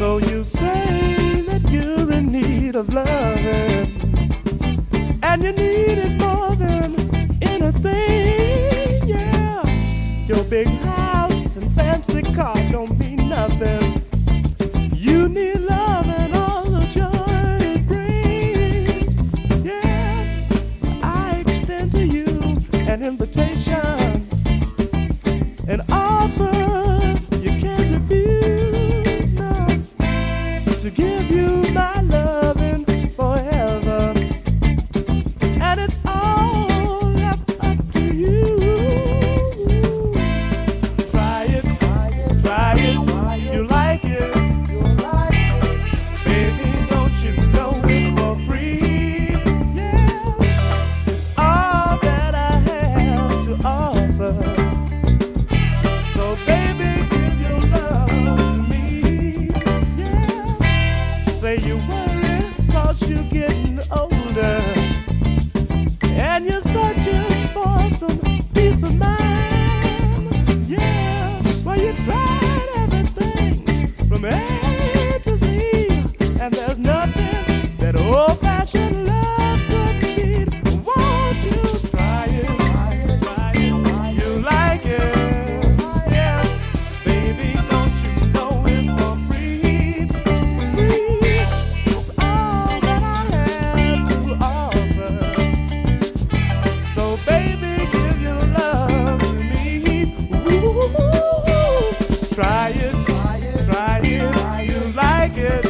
So you say that you're in need of loving, and you need it more than anything. Yeah, your big house and fancy car don't mean nothing. You need love and all the joy it brings. Yeah, I extend to you an invitation, and all. way you were. get